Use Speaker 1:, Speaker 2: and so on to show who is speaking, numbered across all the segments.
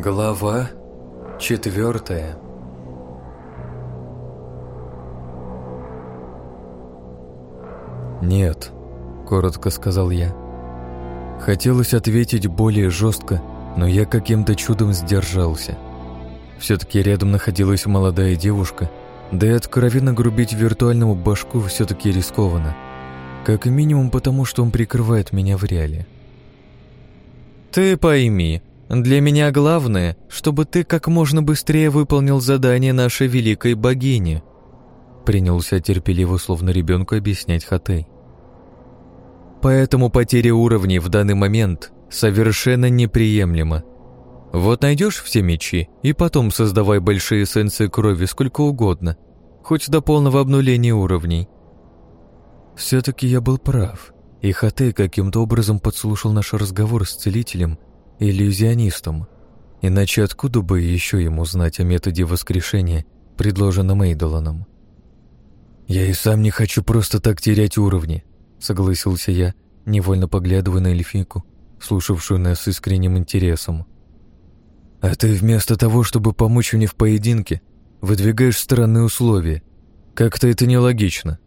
Speaker 1: Глава четвертая «Нет», — коротко сказал я. Хотелось ответить более жестко, но я каким-то чудом сдержался. Все-таки рядом находилась молодая девушка, да и откровенно грубить виртуальному башку все-таки рискованно. Как минимум потому, что он прикрывает меня в реале.
Speaker 2: «Ты пойми, для меня главное, чтобы ты как можно быстрее выполнил задание нашей великой богини», принялся терпеливо, словно ребенку, объяснять Хатей. «Поэтому потеря уровней в данный момент совершенно неприемлема. Вот найдешь все мечи, и потом создавай большие эссенции крови сколько угодно, хоть до полного обнуления уровней». Все-таки я был прав, и Хатей каким-то образом подслушал наш разговор с целителем иллюзионистом. Иначе откуда бы еще ему знать о методе воскрешения, предложенном Эйдоланом? «Я и сам не хочу просто так терять уровни», — согласился я, невольно поглядывая на эльфийку, слушавшую нас с искренним интересом. «А ты вместо того, чтобы помочь мне в поединке, выдвигаешь странные условия. Как-то это нелогично».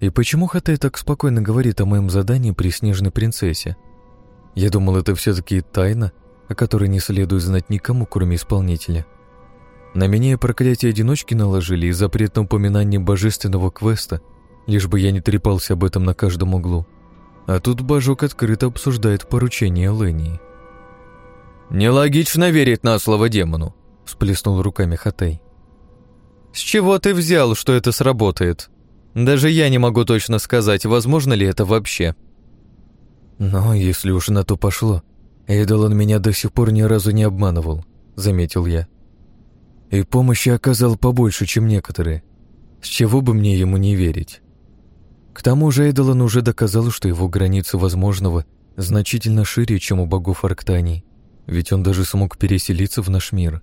Speaker 2: И почему Хатай так спокойно говорит о моем задании при Снежной принцессе? Я думал, это все-таки тайна, о которой не следует знать никому, кроме исполнителя. На меня проклятие одиночки наложили и запрет на упоминание божественного квеста, лишь бы я не трепался об этом на каждом углу. А тут Божок открыто обсуждает поручение Лении.
Speaker 1: «Нелогично верить на слово демону», — всплеснул руками Хатей.
Speaker 2: «С чего ты взял, что это сработает? Даже я не могу точно сказать, возможно ли это вообще».
Speaker 1: «Но если уж на то пошло, Эйдолон меня до сих пор ни разу не обманывал», — заметил я. «И помощи оказал побольше, чем некоторые. С чего бы мне ему не верить?» К тому же Эйдолон уже доказал, что его границы возможного значительно шире, чем у богов Арктании, ведь он даже смог переселиться в наш мир.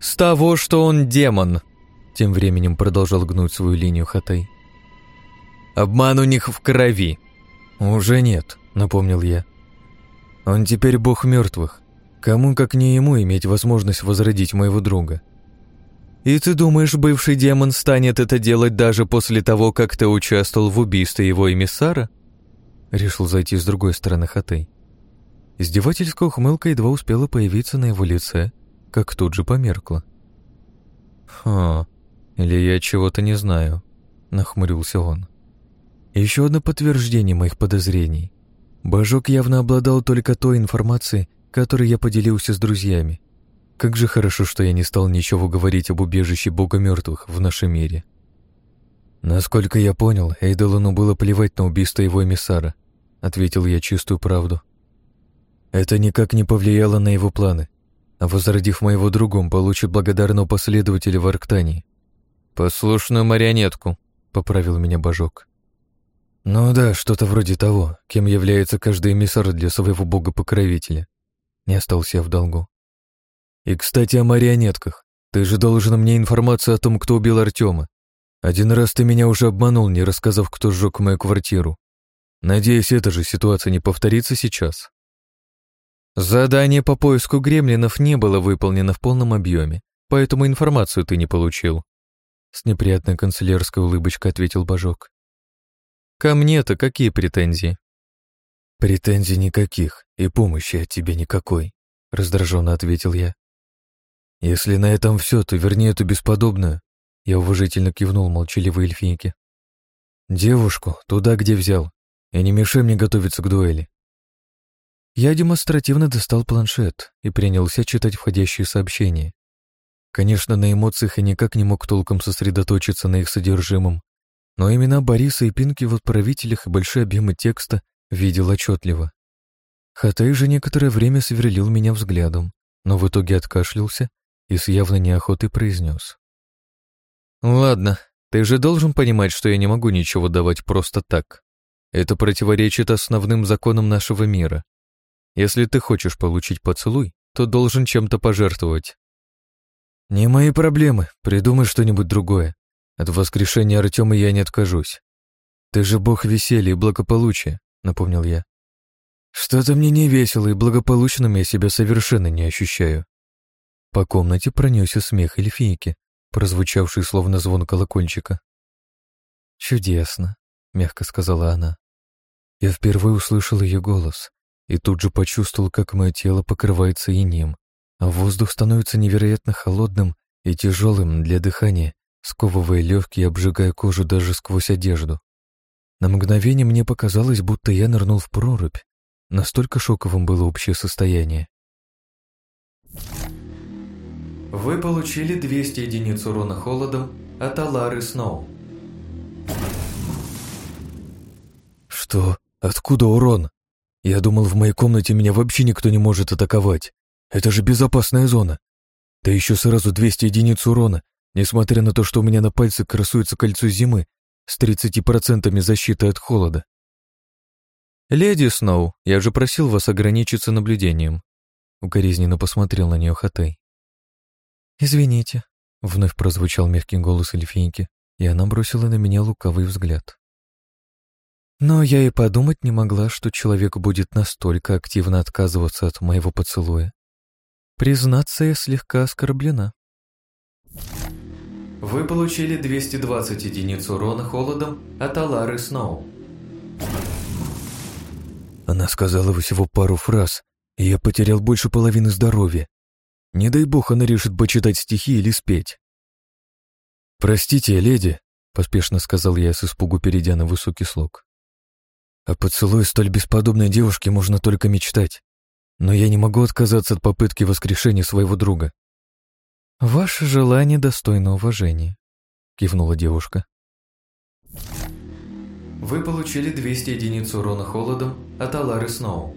Speaker 2: «С того, что он демон!» Тем временем продолжал гнуть свою линию Хатай. «Обман у них в крови!»
Speaker 1: «Уже нет», — напомнил я. «Он теперь бог мертвых. Кому, как не ему, иметь возможность возродить моего друга?»
Speaker 2: «И ты думаешь, бывший демон станет это делать даже после того, как ты участвовал в убийстве его эмиссара?»
Speaker 1: Решил зайти с другой стороны Хатей. Издевательская ухмылка едва успела появиться на его лице, как тут же померкла. «Ха, или я чего-то не знаю», — нахмурился он. Еще одно подтверждение моих подозрений. Божок явно обладал только той информацией, которой я поделился с друзьями. Как же хорошо, что я не стал ничего говорить об убежище бога мертвых в нашем мире. Насколько я понял, Эйдолону было плевать на убийство его эмиссара, ответил я чистую правду. Это никак не повлияло на его планы, а возродив моего друга, он получит благодарного последователя в Арктании.
Speaker 2: «Послушную марионетку», — поправил меня Божок.
Speaker 1: Ну да, что-то вроде того, кем является каждый эмиссар для своего бога-покровителя. Не остался я в долгу. И, кстати, о марионетках. Ты же должен мне информацию о том, кто убил Артема. Один раз ты меня уже обманул, не рассказав, кто сжег мою квартиру. Надеюсь, эта же ситуация не повторится сейчас.
Speaker 2: Задание по поиску гремлинов не было выполнено в полном объеме, поэтому информацию ты не получил.
Speaker 1: С неприятной канцелярской улыбочкой ответил Божок.
Speaker 2: Ко мне-то какие претензии?
Speaker 1: Претензий никаких, и помощи от тебя никакой, раздраженно ответил я. Если на этом все, то верни эту бесподобную. Я уважительно кивнул молчаливой эльфийке. Девушку туда, где взял, и не мешай мне готовиться к дуэли. Я демонстративно достал планшет и принялся читать входящие сообщения. Конечно, на эмоциях я никак не мог толком сосредоточиться на их содержимом, но имена Бориса и Пинки в отправителях и большие объемы текста видел отчетливо. Хатай же некоторое время сверлил меня взглядом, но в итоге откашлялся и с явной неохотой произнес.
Speaker 2: «Ладно, ты же должен понимать, что я не могу ничего давать просто так. Это противоречит основным законам нашего мира. Если ты хочешь получить поцелуй, то должен чем-то пожертвовать».
Speaker 1: «Не мои проблемы, придумай что-нибудь другое», от воскрешения Артема я не откажусь. Ты же бог веселья и благополучия, напомнил я. Что-то мне не весело, и благополучным я себя совершенно не ощущаю. По комнате пронесся смех эльфийки, прозвучавший словно звон колокольчика. «Чудесно», — мягко сказала она. Я впервые услышал ее голос и тут же почувствовал, как мое тело покрывается инеем, а воздух становится невероятно холодным и тяжелым для дыхания, сковывая легкие и обжигая кожу даже сквозь одежду. На мгновение мне показалось, будто я нырнул в прорубь. Настолько шоковым было общее состояние.
Speaker 2: Вы получили 200 единиц урона холодом от Алары Сноу.
Speaker 1: Что? Откуда урон? Я думал, в моей комнате меня вообще никто не может атаковать. Это же безопасная зона. Да еще сразу 200 единиц урона, несмотря на то, что у меня на пальце красуется кольцо зимы с 30% защиты от холода.
Speaker 2: «Леди Сноу, я же просил вас ограничиться наблюдением», укоризненно посмотрел на нее Хатай.
Speaker 1: «Извините», — вновь прозвучал мягкий голос эльфийки, и она бросила на меня лукавый взгляд. Но я и подумать не могла, что человек будет настолько активно отказываться от моего поцелуя. Признаться, я слегка оскорблена.
Speaker 2: Вы получили 220 единиц урона холодом от Алары Сноу.
Speaker 1: Она сказала всего пару фраз, и я потерял больше половины здоровья. Не дай бог она решит почитать стихи или спеть. «Простите, леди», — поспешно сказал я с испугу, перейдя на высокий слог. О поцелуе столь бесподобной девушки можно только мечтать. Но я не могу отказаться от попытки воскрешения своего друга. «Ваше желание достойно уважения», — кивнула девушка.
Speaker 2: Вы получили 200 единиц урона холодом от Алары Сноу.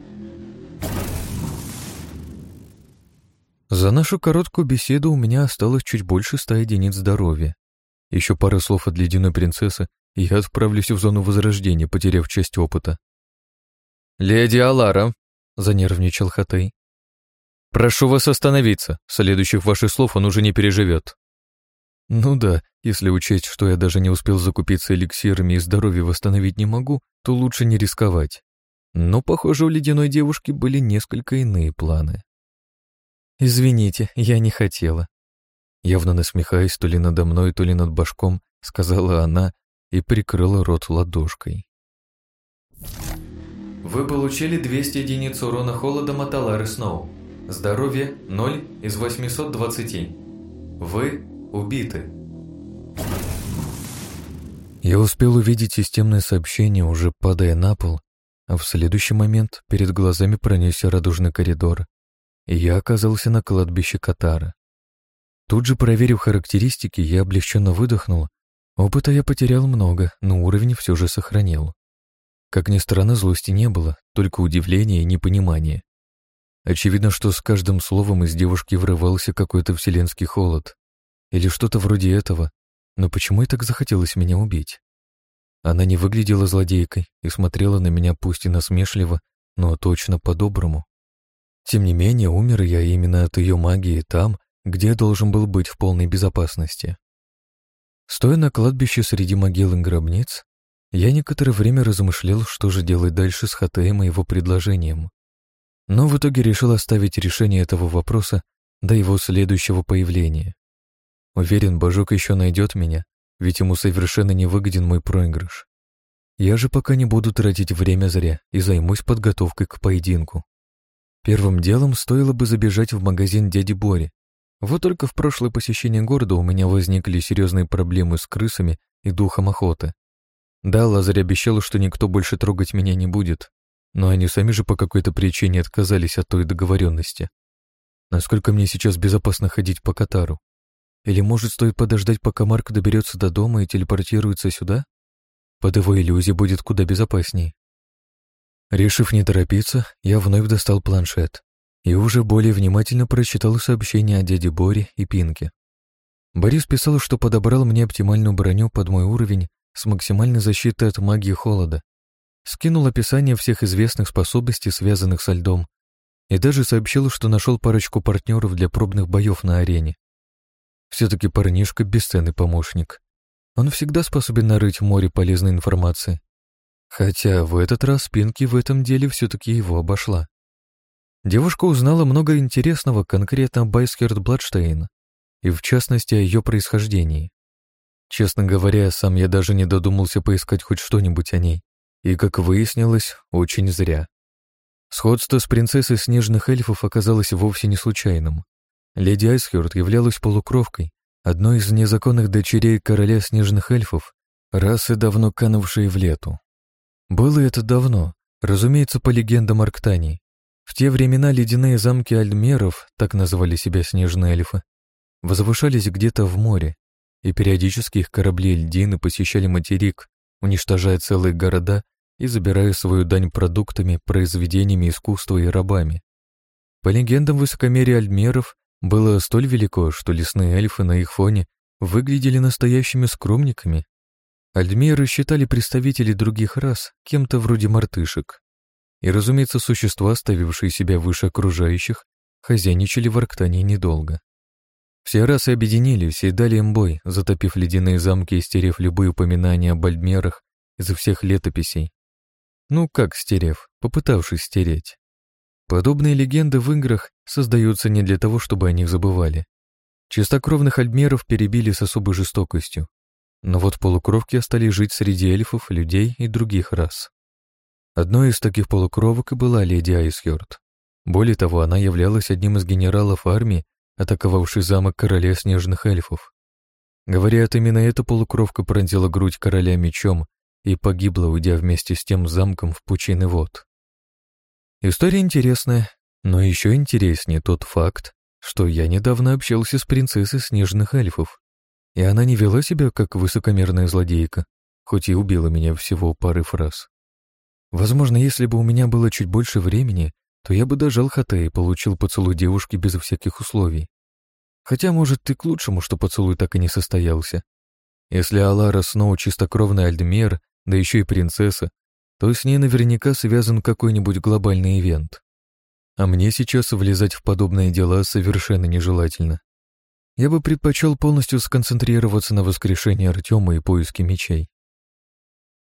Speaker 1: За нашу короткую беседу у меня осталось чуть больше ста единиц здоровья. Еще пара слов от ледяной принцессы, я отправлюсь в зону возрождения, потеряв часть опыта.
Speaker 2: «Леди Алара», —
Speaker 1: занервничал Хатай.
Speaker 2: «Прошу вас остановиться. Следующих ваших слов он уже не переживет».
Speaker 1: Ну да, если учесть, что я даже не успел закупиться эликсирами и здоровье восстановить не могу, то лучше не рисковать. Но, похоже, у ледяной девушки были несколько иные планы. «Извините, я не хотела». Явно насмехаясь то ли надо мной, то ли над башком, сказала она и прикрыла рот ладошкой.
Speaker 2: Вы получили 200 единиц урона холодом от Алары Сноу. Здоровье 0 из 820. Вы убиты.
Speaker 1: Я успел увидеть системное сообщение, уже падая на пол, а в следующий момент перед глазами пронесся радужный коридор, и я оказался на кладбище Катара. Тут же, проверив характеристики, я облегченно выдохнул Опыта я потерял много, но уровень все же сохранил. Как ни странно, злости не было, только удивление и непонимание. Очевидно, что с каждым словом из девушки врывался какой-то вселенский холод. Или что-то вроде этого. Но почему ей так захотелось меня убить? Она не выглядела злодейкой и смотрела на меня пусть и насмешливо, но точно по-доброму. Тем не менее, умер я именно от ее магии там, где должен был быть в полной безопасности. Стоя на кладбище среди могил и гробниц, я некоторое время размышлял, что же делать дальше с Хатеем и его предложением. Но в итоге решил оставить решение этого вопроса до его следующего появления. Уверен, Божок еще найдет меня, ведь ему совершенно не выгоден мой проигрыш. Я же пока не буду тратить время зря и займусь подготовкой к поединку. Первым делом стоило бы забежать в магазин дяди Бори вот только в прошлое посещение города у меня возникли серьезные проблемы с крысами и духом охоты. Да, Лазарь обещал, что никто больше трогать меня не будет, но они сами же по какой-то причине отказались от той договоренности. Насколько мне сейчас безопасно ходить по Катару? Или, может, стоит подождать, пока Марк доберется до дома и телепортируется сюда? Под его иллюзией будет куда безопасней. Решив не торопиться, я вновь достал планшет и уже более внимательно прочитал сообщения о дяде Боре и Пинке. Борис писал, что подобрал мне оптимальную броню под мой уровень с максимальной защитой от магии холода, скинул описание всех известных способностей, связанных со льдом, и даже сообщил, что нашел парочку партнеров для пробных боев на арене. Все-таки парнишка — бесценный помощник. Он всегда способен нарыть море полезной информации. Хотя в этот раз Пинки в этом деле все-таки его обошла. Девушка узнала много интересного конкретно об Байскерт Бладштейн, и в частности о ее происхождении. Честно говоря, сам я даже не додумался поискать хоть что-нибудь о ней, и, как выяснилось, очень зря. Сходство с принцессой снежных эльфов оказалось вовсе не случайным. Леди Айсхёрд являлась полукровкой, одной из незаконных дочерей короля снежных эльфов, расы, давно канувшей в лету. Было это давно, разумеется, по легендам Арктании. В те времена ледяные замки Альмеров, так называли себя снежные эльфы, возвышались где-то в море, и периодически их корабли льдины посещали материк, уничтожая целые города и забирая свою дань продуктами, произведениями искусства и рабами. По легендам, высокомерие альмеров было столь велико, что лесные эльфы на их фоне выглядели настоящими скромниками. Альмеры считали представителей других рас кем-то вроде мартышек. И, разумеется, существа, ставившие себя выше окружающих, хозяйничали в Арктании недолго. Все расы объединились и дали им бой, затопив ледяные замки и стерев любые упоминания об альмерах из всех летописей. Ну как стерев, попытавшись стереть. Подобные легенды в играх создаются не для того, чтобы о них забывали. Чистокровных альмеров перебили с особой жестокостью. Но вот полукровки остались жить среди эльфов, людей и других рас. Одной из таких полукровок и была леди Айсхёрд. Более того, она являлась одним из генералов армии, атаковавшей замок короля снежных эльфов. Говорят, именно эта полукровка пронзила грудь короля мечом и погибла, уйдя вместе с тем замком в пучины вод. История интересная, но еще интереснее тот факт, что я недавно общался с принцессой снежных эльфов, и она не вела себя как высокомерная злодейка, хоть и убила меня всего пары фраз. Возможно, если бы у меня было чуть больше времени, то я бы дожал Хате и получил поцелуй девушки без всяких условий. Хотя, может, и к лучшему, что поцелуй так и не состоялся. Если Алара Сноу чистокровный Альдмер, да еще и принцесса, то с ней наверняка связан какой-нибудь глобальный ивент. А мне сейчас влезать в подобные дела совершенно нежелательно. Я бы предпочел полностью сконцентрироваться на воскрешении Артема и поиске мечей.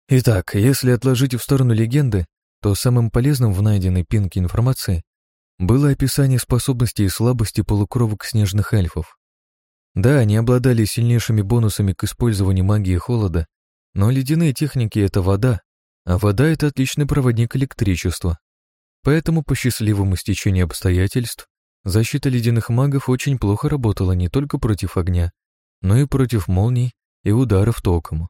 Speaker 1: Итак, если отложить в сторону легенды, то самым полезным в найденной пинке информации было описание способностей и слабости полукровок снежных эльфов. Да, они обладали сильнейшими бонусами к использованию магии холода но ледяные техники — это вода, а вода — это отличный проводник электричества. Поэтому по счастливому стечению обстоятельств защита ледяных магов очень плохо работала не только против огня, но и против молний и ударов током.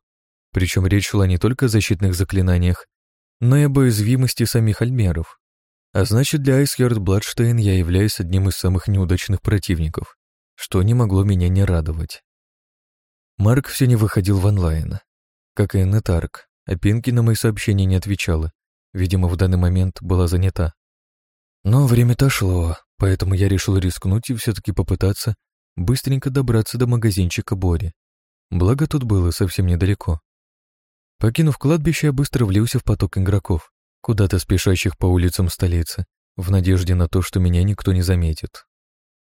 Speaker 1: Причем речь шла не только о защитных заклинаниях, но и об уязвимости самих альмеров. А значит, для Айсхерд Бладштейн я являюсь одним из самых неудачных противников, что не могло меня не радовать. Марк все не выходил в онлайн, как и Нетарк, а Пинки на мои сообщения не отвечала. Видимо, в данный момент была занята. Но время-то шло, поэтому я решил рискнуть и все-таки попытаться быстренько добраться до магазинчика Бори. Благо тут было совсем недалеко. Покинув кладбище, я быстро влился в поток игроков, куда-то спешащих по улицам столицы, в надежде на то, что меня никто не заметит.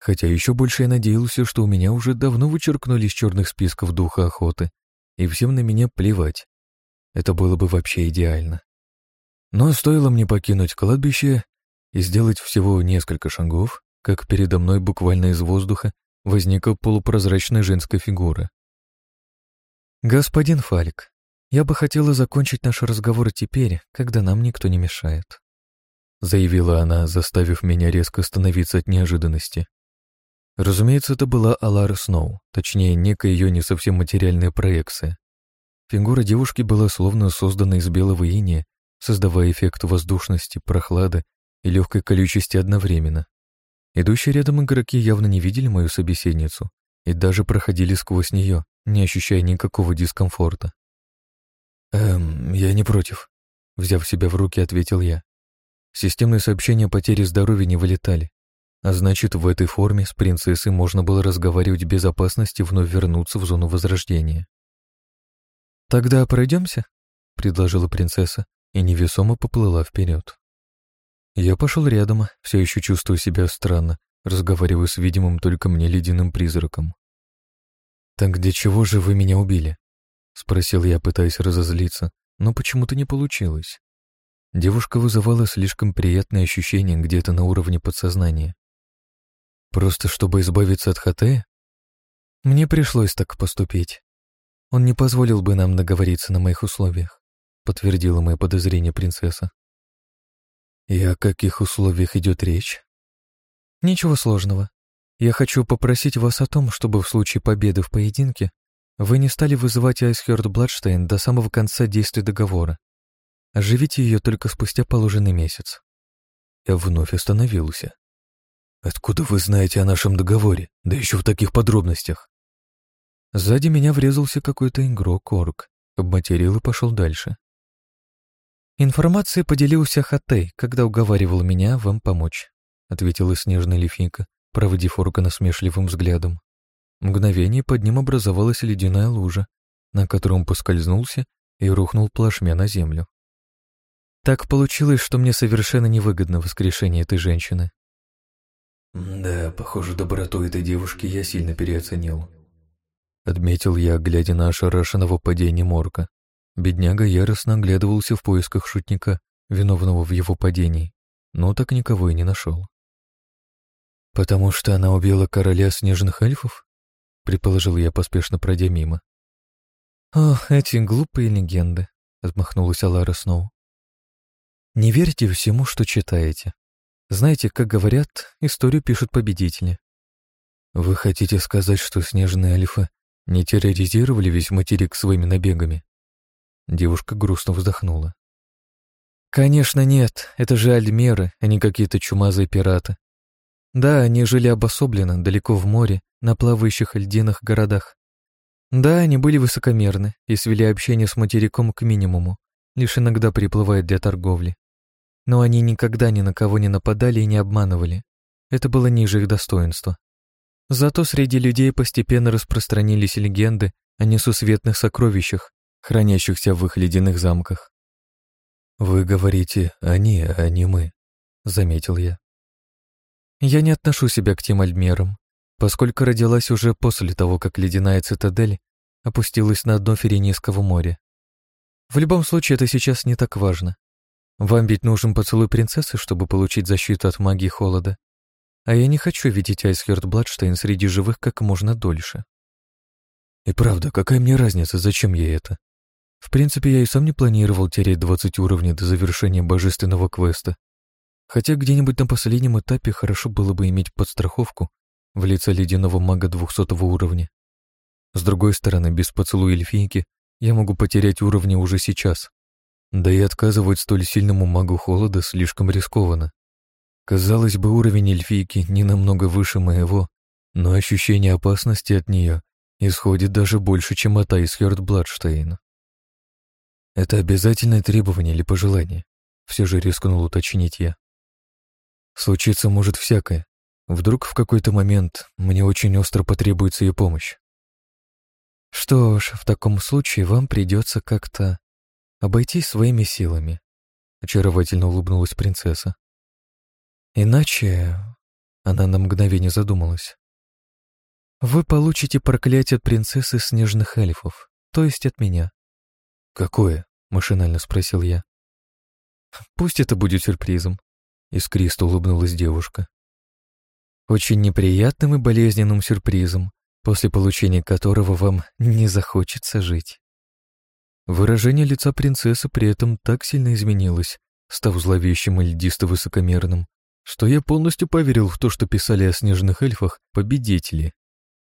Speaker 1: Хотя еще больше я надеялся, что у меня уже давно вычеркнули из черных списков духа охоты, и всем на меня плевать. Это было бы вообще идеально. Но стоило мне покинуть кладбище и сделать всего несколько шагов, как передо мной буквально из воздуха возникла полупрозрачная женская фигура. «Господин Фалик, я бы хотела закончить наш разговор теперь, когда нам никто не мешает», заявила она, заставив меня резко остановиться от неожиданности. Разумеется, это была Алара Сноу, точнее, некая ее не совсем материальная проекция. Фигура девушки была словно создана из белого иния, создавая эффект воздушности, прохлады и легкой колючести одновременно. Идущие рядом игроки явно не видели мою собеседницу и даже проходили сквозь нее, не ощущая никакого дискомфорта. «Эм, я не против», — взяв себя в руки, ответил я. Системные сообщения о потере здоровья не вылетали, а значит, в этой форме с принцессой можно было разговаривать в безопасности вновь вернуться в зону возрождения. «Тогда пройдемся?» — предложила принцесса и невесомо поплыла вперед. Я пошел рядом, все еще чувствуя себя странно, разговаривая с видимым только мне ледяным призраком. «Так для чего же вы меня убили?» — спросил я, пытаясь разозлиться, но почему-то не получилось. Девушка вызывала слишком приятные ощущения где-то на уровне подсознания. Просто чтобы избавиться от Хатея? Мне пришлось так поступить. Он не позволил бы нам договориться на моих условиях, подтвердила мое подозрение принцесса. И о каких условиях идет речь? Ничего сложного. Я хочу попросить вас о том, чтобы в случае победы в поединке вы не стали вызывать Айсхерд Бладштейн до самого конца действия договора. Оживите ее только спустя положенный месяц. Я вновь остановился. Откуда вы знаете о нашем договоре, да еще в таких подробностях? Сзади меня врезался какой-то игрок, орк, обматерил и пошел дальше. Информацией поделился Хатей, когда уговаривал меня вам помочь, ответила снежная лифинка, проводив орка насмешливым взглядом. Мгновение под ним образовалась ледяная лужа, на которой он поскользнулся и рухнул плашмя на землю. Так получилось, что мне совершенно невыгодно воскрешение этой женщины. Да, похоже, доброту этой девушки я сильно переоценил. Отметил я, глядя на ошарашенного падения морка. Бедняга яростно оглядывался в поисках шутника, виновного в его падении, но так никого и не нашел. «Потому что она убила короля снежных эльфов?» — предположил я, поспешно пройдя мимо. «Ох, эти глупые легенды», — отмахнулась Алара Сноу. «Не верьте всему, что читаете. Знаете, как говорят, историю пишут победители. Вы хотите сказать, что снежные эльфы не терроризировали весь материк своими набегами? Девушка грустно вздохнула. Конечно, нет, это же альмеры, а не какие-то чумазые пираты. Да, они жили обособленно, далеко в море, на плавающих льдинах городах. Да, они были высокомерны и свели общение с материком к минимуму, лишь иногда приплывая для торговли но они никогда ни на кого не нападали и не обманывали. Это было ниже их достоинства. Зато среди людей постепенно распространились легенды о несусветных сокровищах, хранящихся в их ледяных замках. «Вы говорите «они», а не «мы», — заметил я. Я не отношу себя к тем альмерам, поскольку родилась уже после того, как ледяная цитадель опустилась на дно Ференийского моря. В любом случае, это сейчас не так важно. Вам ведь нужен поцелуй принцессы, чтобы получить защиту от магии холода. А я не хочу видеть Айсхерд Бладштейн среди живых как можно дольше. И правда, какая мне разница, зачем ей это? В принципе, я и сам не планировал терять 20 уровней до завершения божественного квеста. Хотя где-нибудь на последнем этапе хорошо было бы иметь подстраховку в лице ледяного мага 200 уровня. С другой стороны, без поцелуя эльфийки я могу потерять уровни уже сейчас. Да и отказывать столь сильному магу холода слишком рискованно. Казалось бы, уровень эльфийки не намного выше моего, но ощущение опасности от нее исходит даже больше, чем от Айсхерд Бладштейна. Это обязательное требование или пожелание? Все же рискнул уточнить я. Случиться может всякое. Вдруг в какой-то момент мне очень остро потребуется ее помощь. Что ж, в таком случае вам придется как-то обойтись своими силами», — очаровательно улыбнулась принцесса. «Иначе...» — она на мгновение задумалась. «Вы получите проклятие от принцессы снежных эльфов, то есть от меня». «Какое?» — машинально спросил я. «Пусть это будет сюрпризом», — искристо улыбнулась девушка. «Очень неприятным и болезненным сюрпризом, после получения которого вам не захочется жить». Выражение лица принцессы при этом так сильно изменилось, став зловещим и льдисто-высокомерным, что я полностью поверил в то, что писали о снежных эльфах победители.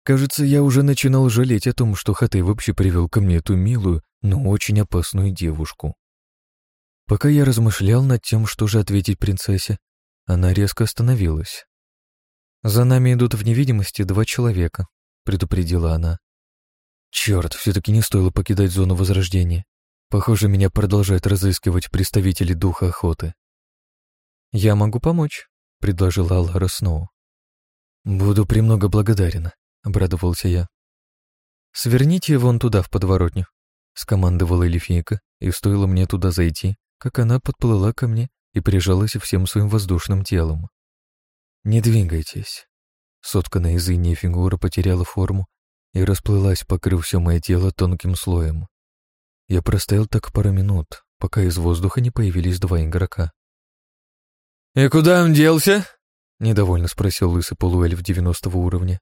Speaker 1: Кажется, я уже начинал жалеть о том, что Хатей вообще привел ко мне эту милую, но очень опасную девушку. Пока я размышлял над тем, что же ответить принцессе, она резко остановилась. «За нами идут в невидимости два человека», — предупредила она. Черт, все-таки не стоило покидать зону возрождения. Похоже, меня продолжают разыскивать представители духа охоты. «Я могу помочь», — предложила Аллара Сноу. «Буду премного благодарен», — обрадовался я. «Сверните вон туда, в подворотню», — скомандовала Элифийка, и стоило мне туда зайти, как она подплыла ко мне и прижалась всем своим воздушным телом. «Не двигайтесь». Сотканная из иней фигура потеряла форму и расплылась, покрыв все мое тело тонким слоем. Я простоял так пару минут, пока из воздуха не появились два игрока.
Speaker 2: «И куда он делся?»
Speaker 1: — недовольно спросил лысый полуэльф девяностого уровня.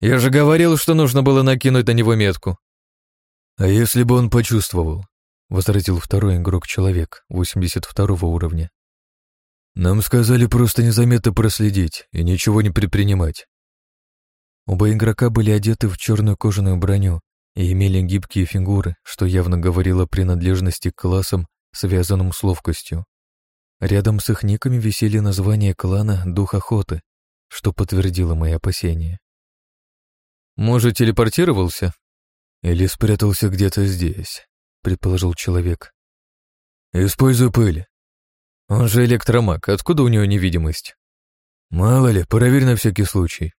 Speaker 2: «Я же говорил, что нужно было накинуть на него метку».
Speaker 1: «А если бы он почувствовал?» — возразил второй игрок-человек, 82 уровня. «Нам сказали просто незаметно проследить и ничего не предпринимать». Оба игрока были одеты в черную кожаную броню и имели гибкие фигуры, что явно говорило о принадлежности к классам, связанным с ловкостью. Рядом с их никами висели названия клана «Дух охоты», что подтвердило мои опасения.
Speaker 2: «Может, телепортировался?»
Speaker 1: «Или спрятался где-то здесь», — предположил человек. «Используй пыль».
Speaker 2: «Он же электромаг, откуда у него невидимость?»
Speaker 1: «Мало ли, проверь на всякий случай».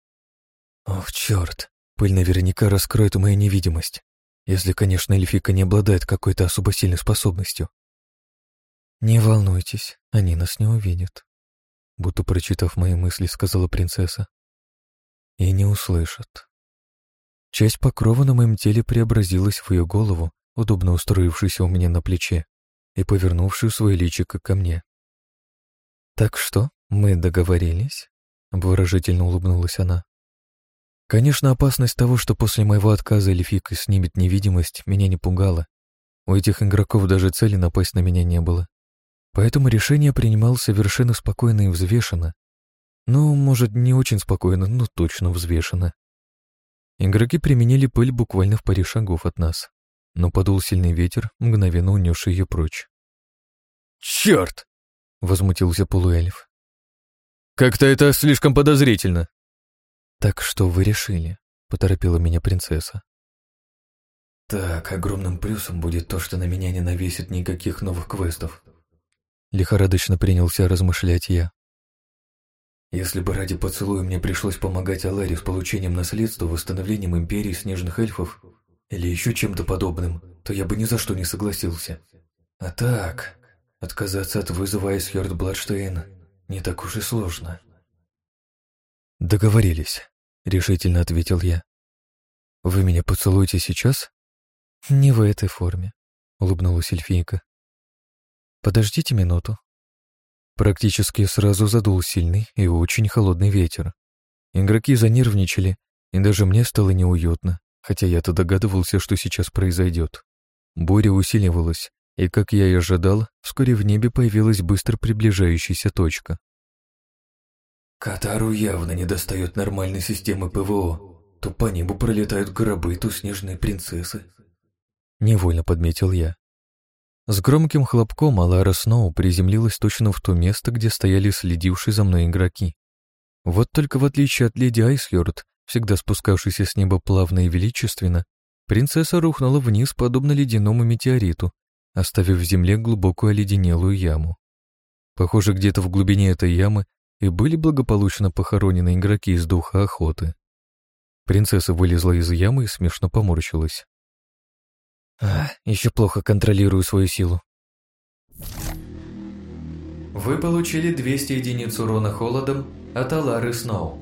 Speaker 1: «Ох, черт, пыль наверняка раскроет мою невидимость, если, конечно, эльфика не обладает какой-то особо сильной способностью». «Не волнуйтесь, они нас не увидят», — будто прочитав мои мысли, сказала принцесса. «И не услышат». Часть покрова на моем теле преобразилась в ее голову, удобно устроившуюся у меня на плече и повернувшую свое личико ко мне. «Так что, мы договорились?» — обворожительно улыбнулась она. Конечно, опасность того, что после моего отказа эльфика снимет невидимость, меня не пугала. У этих игроков даже цели напасть на меня не было. Поэтому решение принимал совершенно спокойно и взвешенно. Ну, может, не очень спокойно, но точно взвешенно. Игроки применили пыль буквально в паре шагов от нас, но подул сильный ветер, мгновенно унесший ее прочь.
Speaker 2: «Черт!» — возмутился полуэльф. «Как-то это слишком подозрительно».
Speaker 1: «Так что вы решили?» — поторопила меня принцесса. «Так, огромным плюсом будет то, что на меня не навесит никаких новых квестов», Лихорадочно принялся размышлять я. Если бы ради поцелуя мне пришлось помогать Аларе с получением наследства, восстановлением империи снежных эльфов или еще чем-то подобным, то я бы ни за что не согласился. А так, отказаться от вызова Айсхерд Бладштейн не так уж и сложно. «Договорились», — решительно ответил я. «Вы меня поцелуете сейчас?» «Не в этой форме», — улыбнулась эльфийка. Подождите минуту. Практически сразу задул сильный и очень холодный ветер. Игроки занервничали, и даже мне стало неуютно, хотя я-то догадывался, что сейчас произойдет. Буря усиливалась, и, как я и ожидал, вскоре в небе появилась быстро приближающаяся точка. Катару явно не достает нормальной системы ПВО. То по небу пролетают гробы, то снежные принцессы. Невольно подметил я. С громким хлопком Алара Сноу приземлилась точно в то место, где стояли следившие за мной игроки. Вот только в отличие от леди Айсхёрд, всегда спускавшейся с неба плавно и величественно, принцесса рухнула вниз, подобно ледяному метеориту, оставив в земле глубокую оледенелую яму. Похоже, где-то в глубине этой ямы и были благополучно похоронены игроки из духа охоты. Принцесса вылезла из ямы и смешно поморщилась. А, еще плохо контролирую свою силу.
Speaker 2: Вы получили 200 единиц урона холодом от Алары Сноу.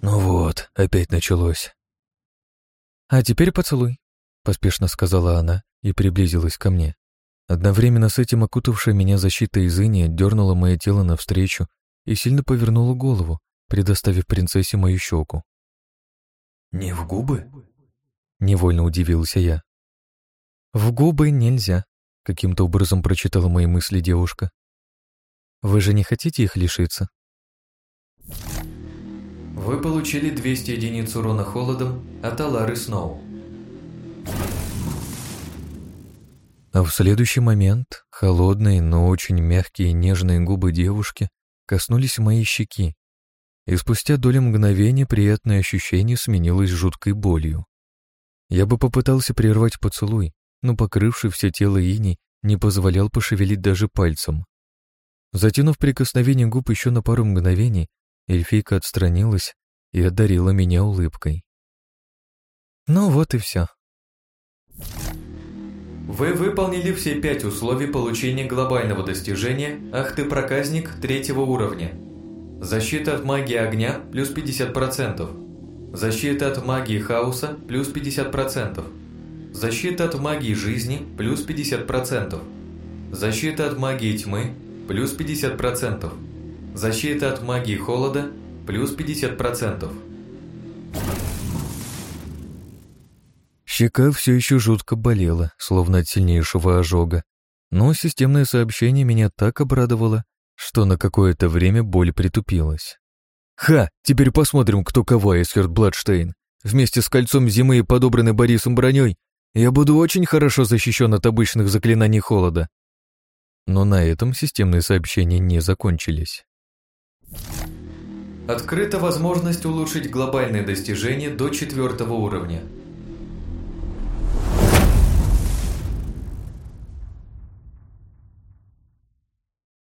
Speaker 1: Ну вот, опять началось.
Speaker 2: А теперь поцелуй, поспешно сказала она и приблизилась ко мне. Одновременно с этим окутавшая меня защита из иния дернула мое тело навстречу и сильно повернула голову, предоставив принцессе мою щеку.
Speaker 1: «Не в губы?»
Speaker 2: Невольно удивился я. «В губы нельзя», — каким-то образом прочитала мои мысли девушка. «Вы же не хотите их лишиться?» Вы получили 200 единиц урона холодом от Алары Сноу.
Speaker 1: А в следующий момент холодные, но очень мягкие и нежные губы девушки коснулись моей щеки, и спустя долю мгновения приятное ощущение сменилось жуткой болью. Я бы попытался прервать поцелуй, но покрывший все тело иней не позволял пошевелить даже пальцем. Затянув прикосновение губ еще на пару мгновений, эльфийка отстранилась и одарила меня улыбкой. Ну вот и все.
Speaker 2: Вы выполнили все пять условий получения глобального достижения «Ах ты проказник» третьего уровня. Защита от магии огня плюс 50%. Защита от магии хаоса плюс 50%. Защита от магии жизни плюс 50%. Защита от магии тьмы плюс 50%. Защита от магии холода плюс 50%.
Speaker 1: Щека все еще жутко болела, словно от сильнейшего ожога. Но системное сообщение меня так обрадовало, что на какое-то время боль притупилась. Ха! Теперь посмотрим, кто кого, Эсхерт Бладштейн. Вместе с кольцом зимы и подобранной Борисом броней я буду очень хорошо защищен от обычных заклинаний холода. Но на этом системные сообщения не закончились.
Speaker 2: Открыта возможность улучшить глобальные достижения до четвертого уровня –